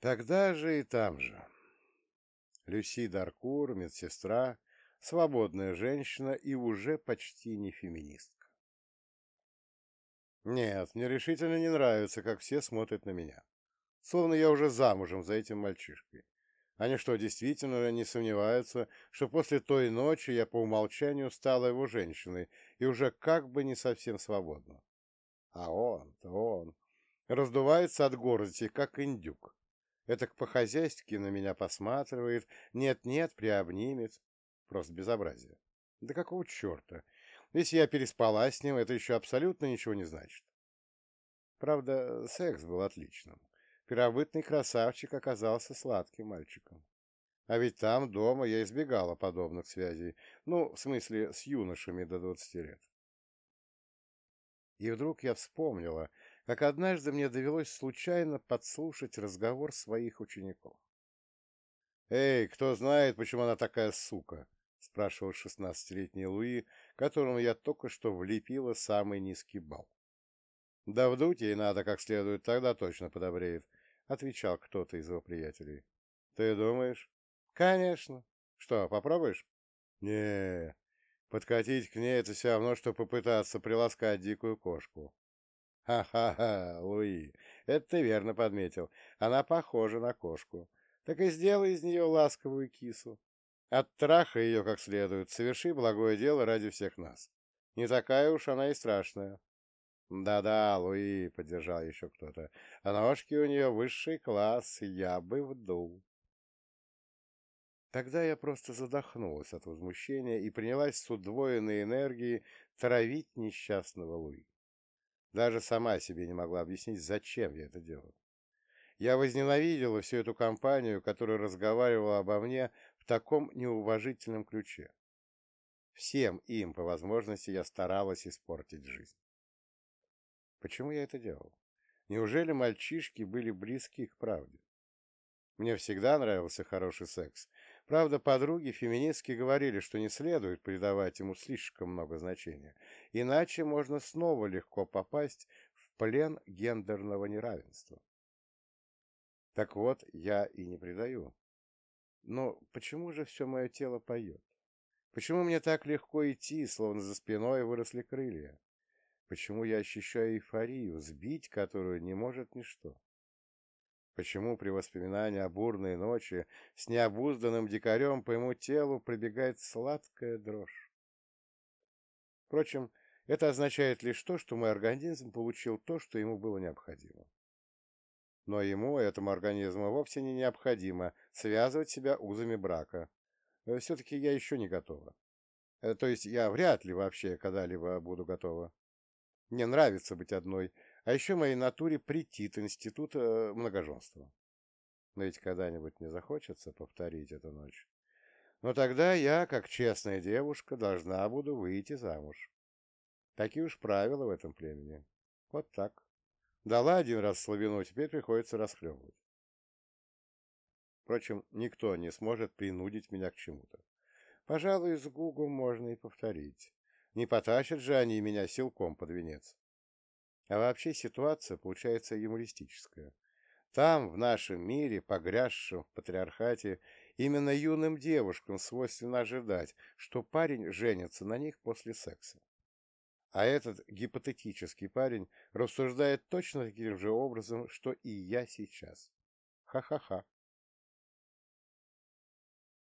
Тогда же и там же. Люси Даркур, медсестра, свободная женщина и уже почти не феминистка. Нет, мне решительно не нравится, как все смотрят на меня. Словно я уже замужем за этим мальчишкой. Они что, действительно не сомневаются, что после той ночи я по умолчанию стала его женщиной и уже как бы не совсем свободна? А он-то он раздувается от гордости, как индюк. Это по-хозяйски на меня посматривает, нет-нет, приобнимет. Просто безобразие. Да какого черта? Если я переспала с ним, это еще абсолютно ничего не значит. Правда, секс был отличным. Первобытный красавчик оказался сладким мальчиком. А ведь там, дома, я избегала подобных связей. Ну, в смысле, с юношами до двадцати лет. И вдруг я вспомнила, как однажды мне довелось случайно подслушать разговор своих учеников. «Эй, кто знает, почему она такая сука?» — спрашивал шестнадцатилетний Луи, которому я только что влепила самый низкий балл. «Да вдуть ей надо как следует, тогда точно подобреет», — отвечал кто-то из его приятелей. «Ты думаешь?» «Конечно. Что, попробуешь?» не подкатить к ней — это все равно, что попытаться приласкать дикую кошку». «Ха-ха-ха, Луи, это ты верно подметил. Она похожа на кошку. Так и сделай из нее ласковую кису. Оттрахай ее как следует, соверши благое дело ради всех нас. Не такая уж она и страшная». «Да-да, Луи», — поддержал еще кто-то, — «а ножки у нее высший класс, я бы вдул». Тогда я просто задохнулась от возмущения и принялась с удвоенной энергией травить несчастного Луи. Даже сама себе не могла объяснить, зачем я это делаю. Я возненавидела всю эту компанию, которая разговаривала обо мне в таком неуважительном ключе. Всем им, по возможности, я старалась испортить жизнь. Почему я это делал? Неужели мальчишки были близки к правде? Мне всегда нравился хороший секс. Правда, подруги феминистки говорили, что не следует придавать ему слишком много значения, иначе можно снова легко попасть в плен гендерного неравенства. Так вот, я и не придаю. Но почему же все мое тело поет? Почему мне так легко идти, словно за спиной выросли крылья? Почему я ощущаю эйфорию, сбить которую не может ничто? Почему при воспоминании о бурной ночи с необузданным дикарем по ему телу пробегает сладкая дрожь? Впрочем, это означает лишь то, что мой организм получил то, что ему было необходимо. Но ему, этому организму, вовсе не необходимо связывать себя узами брака. Э, Все-таки я еще не готова. Э, то есть я вряд ли вообще когда-либо буду готова. Мне нравится быть одной, а еще моей натуре претит институт э, многоженства. Но ведь когда-нибудь мне захочется повторить эту ночь. Но тогда я, как честная девушка, должна буду выйти замуж. Такие уж правила в этом племени. Вот так. Дала один раз слабину, теперь приходится расхлебывать. Впрочем, никто не сможет принудить меня к чему-то. Пожалуй, с Гугом можно и повторить. Не потащат же они меня силком под венец. А вообще ситуация получается юмористическая. Там, в нашем мире, погрязшем в патриархате, именно юным девушкам свойственно ожидать, что парень женится на них после секса. А этот гипотетический парень рассуждает точно таким же образом, что и я сейчас. Ха-ха-ха.